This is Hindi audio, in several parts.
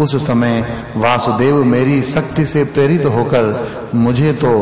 उस समय वासुदेव मेरी शक्ति से प्रेरित होकर मुझे तो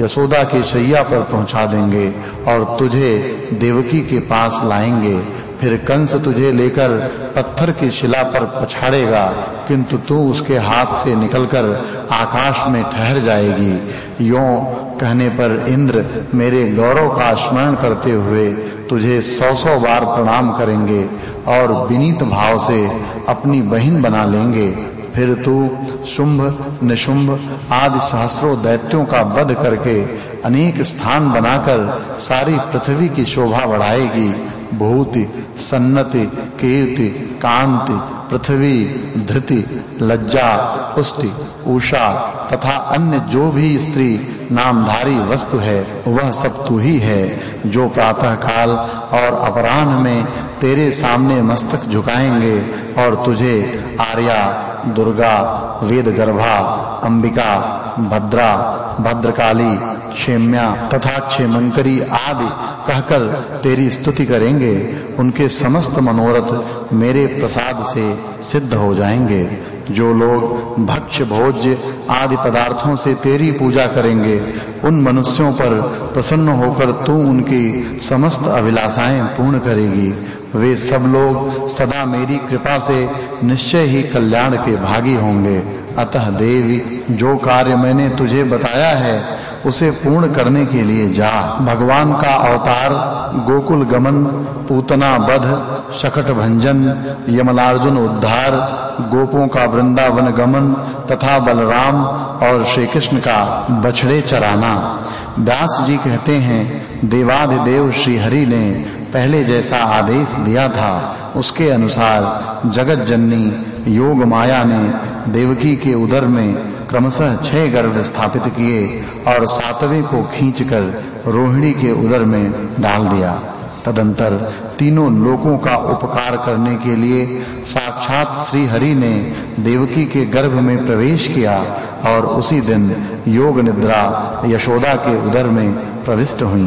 यशोदा के शैया पर पहुँचा देंगे और तुझे देवकी के पास लाएँगे। फिर कंस तुझे लेकर पत्थर की शिला पर पछाड़ेगा, किंतु तू उसके हाथ से निकलकर आकाश में ठहर जाएगी। यों कहने पर इंद्र, मेरे गौरव का स्मरण करते हुए तुझे सौ-सौ बार प्रणाम करेंगे और विनीत भाव से अपनी बहन बना लेंगे। फिर तू शुंभ, निशुंभ आदि सहस्रों दैत्यों का वध करके अनेक स्थान बनाकर सारी पृथ्वी की शोभा बढ़ाएगी। भूति, सन्नति, कीर्ति, कांति, पृथ्वी, धृति, लज्जा, पुष्टि, उषा तथा अन्य जो भी स्त्री नामधारी वस्तु है, वह सब तू ही है, जो प्रातः काल और अपराह्न में तेरे सामने मस्तक झुकाएँगे और तुझे आर्या, दुर्गा, वेदगर्भा, अंबिका, भद्रा, भद्रकाली क्षेम्या तथा क्षेमंकरी आदि कहकर तेरी स्तुति करेंगे, उनके समस्त मनोरथ मेरे प्रसाद से सिद्ध हो जाएँगे। जो लोग भक्ष्य, भोज्य आदि पदार्थों से तेरी पूजा करेंगे, उन मनुष्यों पर प्रसन्न होकर तू उनकी समस्त अभिलाषाएँ पूर्ण करेगी। वे सब लोग सदा मेरी कृपा से निश्चय ही कल्याण के भागी होंगे। अतः देवी, जो कार्य मैंने तुझे बताया है उसे पूर्ण करने के लिए जा। भगवान का अवतार, गोकुल गमन, पूतना वध शकट भंजन, यमलार्जुन उद्धार, गोपों का वृंदावन गमन तथा बलराम और श्री कृष्ण का बछड़े चराना। व्यास जी कहते हैं, देवाधिदेव श्री हरि ने पहले जैसा आदेश दिया था। उसके अनुसार जगत जननी योग माया ने देवकी के उदर में क्रमशः छह गर्भ स्थापित किए और सातवें को खींचकर रोहिणी के उदर में डाल दिया। तदंतर तीनों लोकों का उपकार करने के लिए साक्षात श्री हरि ने देवकी के गर्भ में प्रवेश किया और उसी दिन योग निद्रा यशोदा के उदर में प्रविष्ट हुई।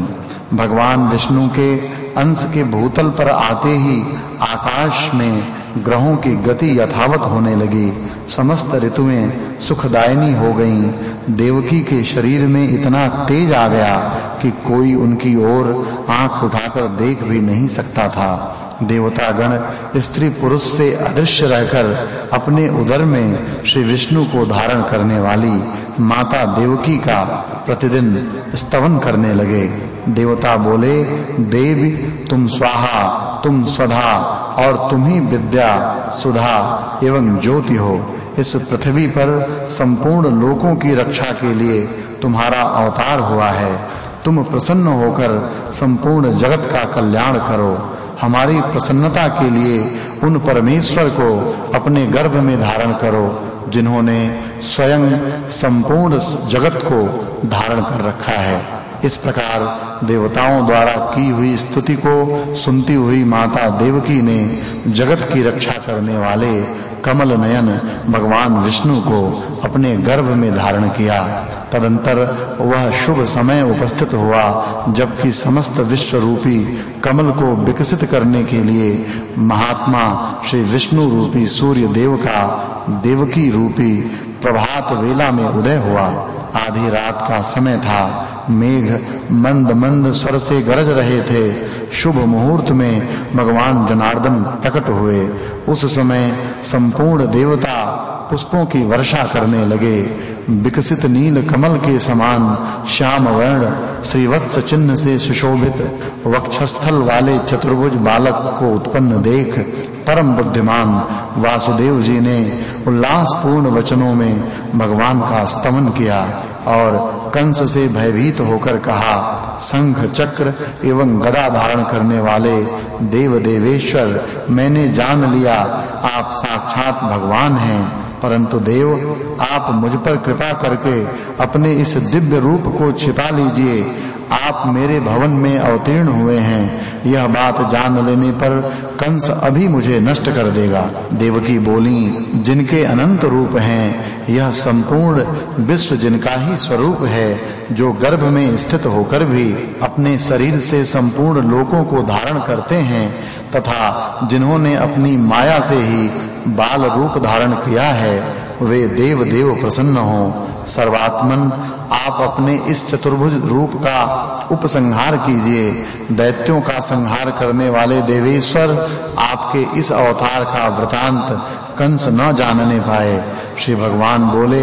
भगवान विष्णु के अंश के भूतल पर आते ही आकाश में ग्रहों की गति यथावत होने लगी। समस्त ऋतुएँ सुखदायिनी हो गईं। देवकी के शरीर में इतना तेज आ गया कि कोई उनकी ओर आँख उठाकर देख भी नहीं सकता था। देवता गण स्त्री पुरुष से अदृश्य रहकर अपने उदर में श्री विष्णु को धारण करने वाली माता देवकी का प्रतिदिन स्तवन करने लगे। देवता बोले, देवी, तुम स्वाहा तुम स्वधा और तुम ही विद्या सुधा एवं ज्योति हो। इस पृथ्वी पर संपूर्ण लोकों की रक्षा के लिए तुम्हारा अवतार हुआ है। तुम प्रसन्न होकर संपूर्ण जगत का कल्याण करो। हमारी प्रसन्नता के लिए उन परमेश्वर को अपने गर्भ में धारण करो, जिन्होंने स्वयं संपूर्ण जगत को धारण कर रखा है। इस प्रकार देवताओं द्वारा की हुई स्तुति को सुनती हुई माता देवकी ने जगत की रक्षा करने वाले कमल नयन भगवान विष्णु को अपने गर्भ में धारण किया। तदंतर वह शुभ समय उपस्थित हुआ, जबकि समस्त विश्व रूपी कमल को विकसित करने के लिए महात्मा श्री विष्णु रूपी सूर्य देव का देवकी रूपी प्रभात वेला में उदय हुआ। आधी रात का समय था मेघ मंद मंद स्वर से गरज रहे थे। शुभ मुहूर्त में भगवान जनार्दन प्रकट हुए। उस समय संपूर्ण देवता पुष्पों की वर्षा करने लगे। विकसित नील कमल के समान श्याम वर्ण श्रीवत्स चिन्ह से सुशोभित वक्षस्थल वाले चतुर्भुज बालक को उत्पन्न देख परम बुद्धिमान वासुदेव जी ने उल्लासपूर्ण वचनों में भगवान का स्तवन किया। और कंस से भयभीत होकर कहा, शंख चक्र एवं गदा धारण करने वाले देव देवेश्वर मैंने जान लिया, आप साक्षात भगवान हैं। परंतु देव, आप मुझ पर कृपा करके अपने इस दिव्य रूप को छिपा लीजिए। आप मेरे भवन में अवतीर्ण हुए हैं। यह बात जान लेने पर कंस अभी मुझे नष्ट कर देगा। देवकी बोली, जिनके अनंत रूप हैं यह संपूर्ण विश्व जिनका ही स्वरूप है, जो गर्भ में स्थित होकर भी अपने शरीर से संपूर्ण लोकों को धारण करते हैं, तथा जिन्होंने अपनी माया से ही बाल रूप धारण किया है, वे देव देव प्रसन्न हो। सर्वात्मन, आप अपने इस चतुर्भुज रूप का उपसंहार कीजिए। दैत्यों का संहार करने वाले देवेश्वर आपके इस अवतार का वृतांत कंस न जानने पाए। श्री भगवान बोले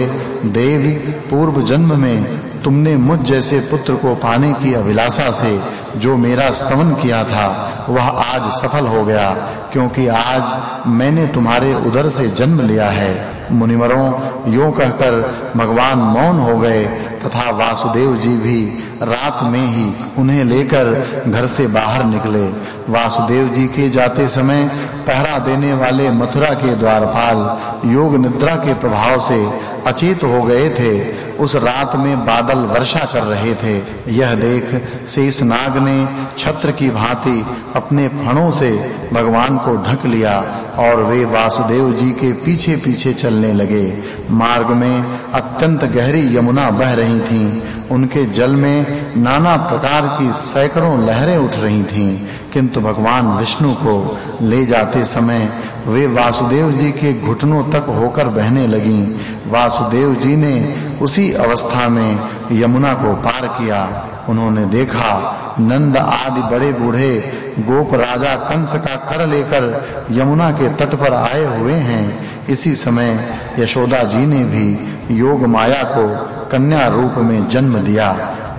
देवी पूर्व जन्म में तुमने मुझ जैसे पुत्र को पाने की अभिलाषा से जो मेरा स्तवन किया था, वह आज सफल हो गया, क्योंकि आज मैंने तुम्हारे उदर से जन्म लिया है। मुनिवरों, यूँ कहकर भगवान मौन हो गए, तथा वासुदेव जी भी रात में ही उन्हें लेकर घर से बाहर निकले। वासुदेव जी के जाते समय पहरा देने वाले मथुरा के द्वारपाल योग निद्रा के प्रभाव से अचेत हो गए थे। उस रात में बादल वर्षा कर रहे थे। यह देख शेष नाग ने छत्र की भांति अपने फणों से भगवान को ढक लिया और वे वासुदेव जी के पीछे-पीछे चलने लगे। मार्ग में अत्यंत गहरी यमुना बह रही थीं। उनके जल में नाना प्रकार की सैकड़ों लहरें उठ रही थीं। किंतु भगवान विष्णु को ले जाते समय वे वासुदेव जी के घुटनों तक होकर बहने लगीं। वासुदेव जी ने उसी अवस्था में यमुना को पार किया। उन्होंने देखा, नंद आदि बड़े बूढ़े गोप राजा कंस का कर लेकर यमुना के तट पर आए हुए हैं। इसी समय यशोदा जी ने भी योग माया को कन्या रूप में जन्म दिया।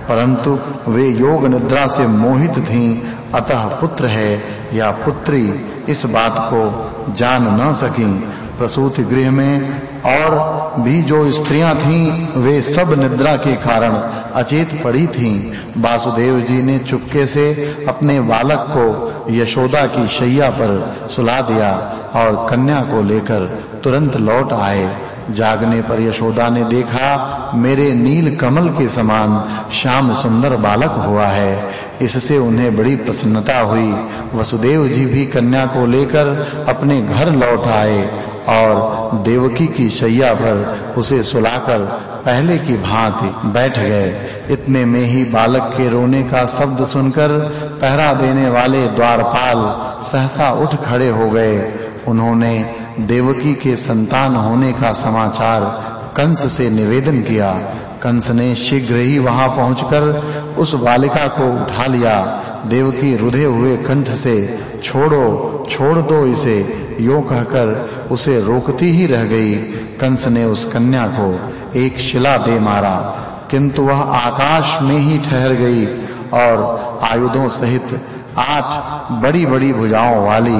परंतु वे योग निद्रा से मोहित थीं। अतः पुत्र है या पुत्री इस बात को जान न सकी। प्रसूति गृह में और भी जो स्त्रियाँ थीं, वे सब निद्रा के कारण अचेत पड़ी थीं। वासुदेव जी ने चुपके से अपने बालक को यशोदा की शैया पर सुला दिया और कन्या को लेकर तुरंत लौट आए। जागने पर यशोदा ने देखा, मेरे नील कमल के समान श्याम सुंदर बालक हुआ है। इससे उन्हें बड़ी प्रसन्नता हुई। वसुदेव जी भी कन्या को लेकर अपने घर लौट आए और देवकी की शैया पर उसे सुलाकर पहले की भांति बैठ गए। इतने में ही बालक के रोने का शब्द सुनकर पहरा देने वाले द्वारपाल सहसा उठ खड़े हो गए। उन्होंने देवकी के संतान होने का समाचार कंस से निवेदन किया। कंस ने शीघ्र ही वहाँ पहुंचकर उस बालिका को उठा लिया। देवकी रुधे हुए कंठ से, छोड़ो, छोड़ दो इसे। यो कहकर उसे रोकती ही रह गई। कंस ने उस कन्या को एक शिला दे मारा। किंतु वह आकाश में ही ठहर गई और आयुधों सहित आठ बड़ी-बड़ी भुजाओं वाली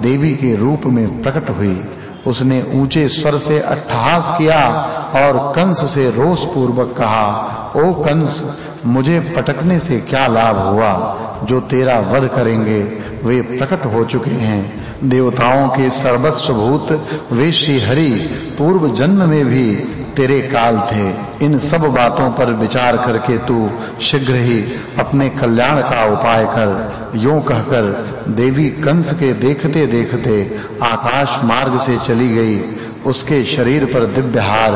देवी के रूप में प्रकट हुई। उसने ऊँचे स्वर से अट्ठहास किया और कंस से रोष पूर्वक कहा, ओ कंस, मुझे पटकने से क्या लाभ हुआ? जो तेरा वध करेंगे, वे प्रकट हो चुके हैं। देवताओं के सर्वस्व भूत वे श्री हरि पूर्व जन्म में भी तेरे काल थे। इन सब बातों पर विचार करके तू शीघ्र ही अपने कल्याण का उपाय कर। यूँ कहकर देवी कंस के देखते देखते आकाश मार्ग से चली गई। उसके शरीर पर दिव्य हार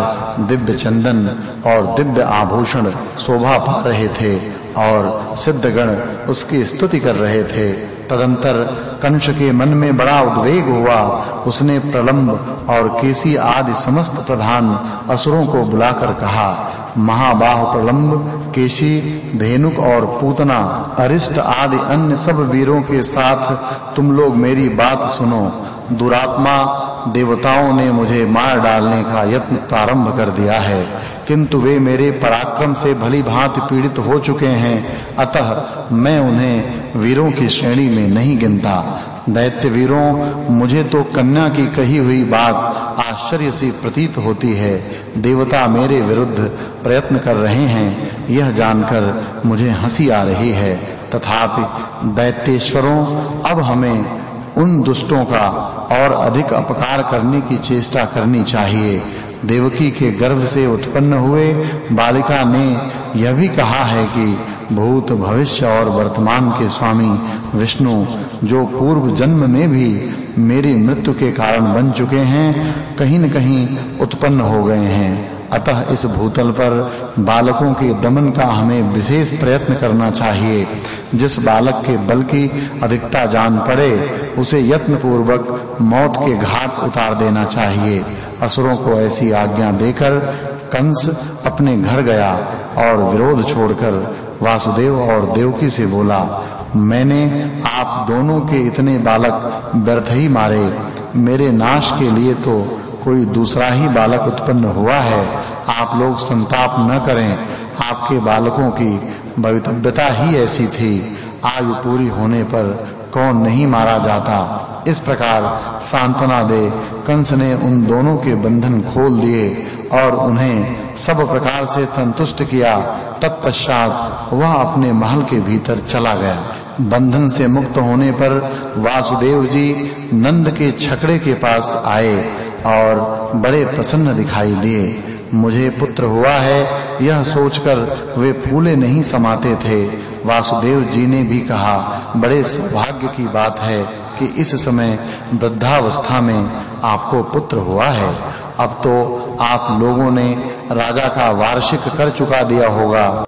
दिव्य चंदन और दिव्य आभूषण शोभा पा रहे थे और सिद्धगण उसकी स्तुति कर रहे थे। तदंतर कंस के मन में बड़ा उद्वेग हुआ। उसने प्रलंब और केसी आदि समस्त प्रधान असुरों को बुलाकर कहा, महाबाह प्रलंब केशी धेनुक और पूतना, अरिष्ट आदि अन्य सब वीरों के साथ तुम लोग मेरी बात सुनो। दुरात्मा देवताओं ने मुझे मार डालने का यत्न प्रारंभ कर दिया है। किंतु वे मेरे पराक्रम से भली भांति पीड़ित हो चुके हैं। अतः मैं उन्हें वीरों की श्रेणी में नहीं गिनता। दैत्य वीरों, मुझे तो कन्या की कही हुई बात आश्चर्य सी प्रतीत होती है। देवता मेरे विरुद्ध प्रयत्न कर रहे हैं। यह जानकर मुझे हँसी आ रही है। तथापि दैत्येश्वरों, अब हमें उन दुष्टों का और अधिक अपकार करने की चेष्टा करनी चाहिए। देवकी के गर्भ से उत्पन्न हुए बालिका ने यह भी कहा है कि भूत भविष्य और वर्तमान के स्वामी विष्णु, जो पूर्व जन्म में भी मेरी मृत्यु के कारण बन चुके हैं, कहीं न कहीं उत्पन्न हो गए हैं। अतः इस भूतल पर बालकों के दमन का हमें विशेष प्रयत्न करना चाहिए। जिस बालक के बल की अधिकता जान पड़े, उसे यत्न पूर्वक मौत के घाट उतार देना चाहिए। असुरों को ऐसी आज्ञा देकर कंस अपने घर गया और विरोध छोड़कर वासुदेव और देवकी से बोला, मैंने आप दोनों के इतने बालक व्यर्थ ही मारे। मेरे नाश के लिए तो कोई दूसरा ही बालक उत्पन्न हुआ है। आप लोग संताप न करें। आपके बालकों की भवितव्यता ही ऐसी थी। आयु पूरी होने पर कौन नहीं मारा जाता। इस प्रकार सांत्वना दे कंस ने उन दोनों के बंधन खोल दिए और उन्हें सब प्रकार से संतुष्ट किया। तत्पश्चात वह अपने महल के भीतर चला गया। बंधन से मुक्त होने पर वासुदेव जी नंद के छकड़े के पास आए और बड़े प्रसन्न दिखाई दिए। मुझे पुत्र हुआ है, यह सोचकर वे फूले नहीं समाते थे। वासुदेव जी ने भी कहा, बड़े सौभाग्य की बात है कि इस समय वृद्धावस्था में आपको पुत्र हुआ है। अब तो आप लोगों ने राजा का वार्षिक कर चुका दिया होगा।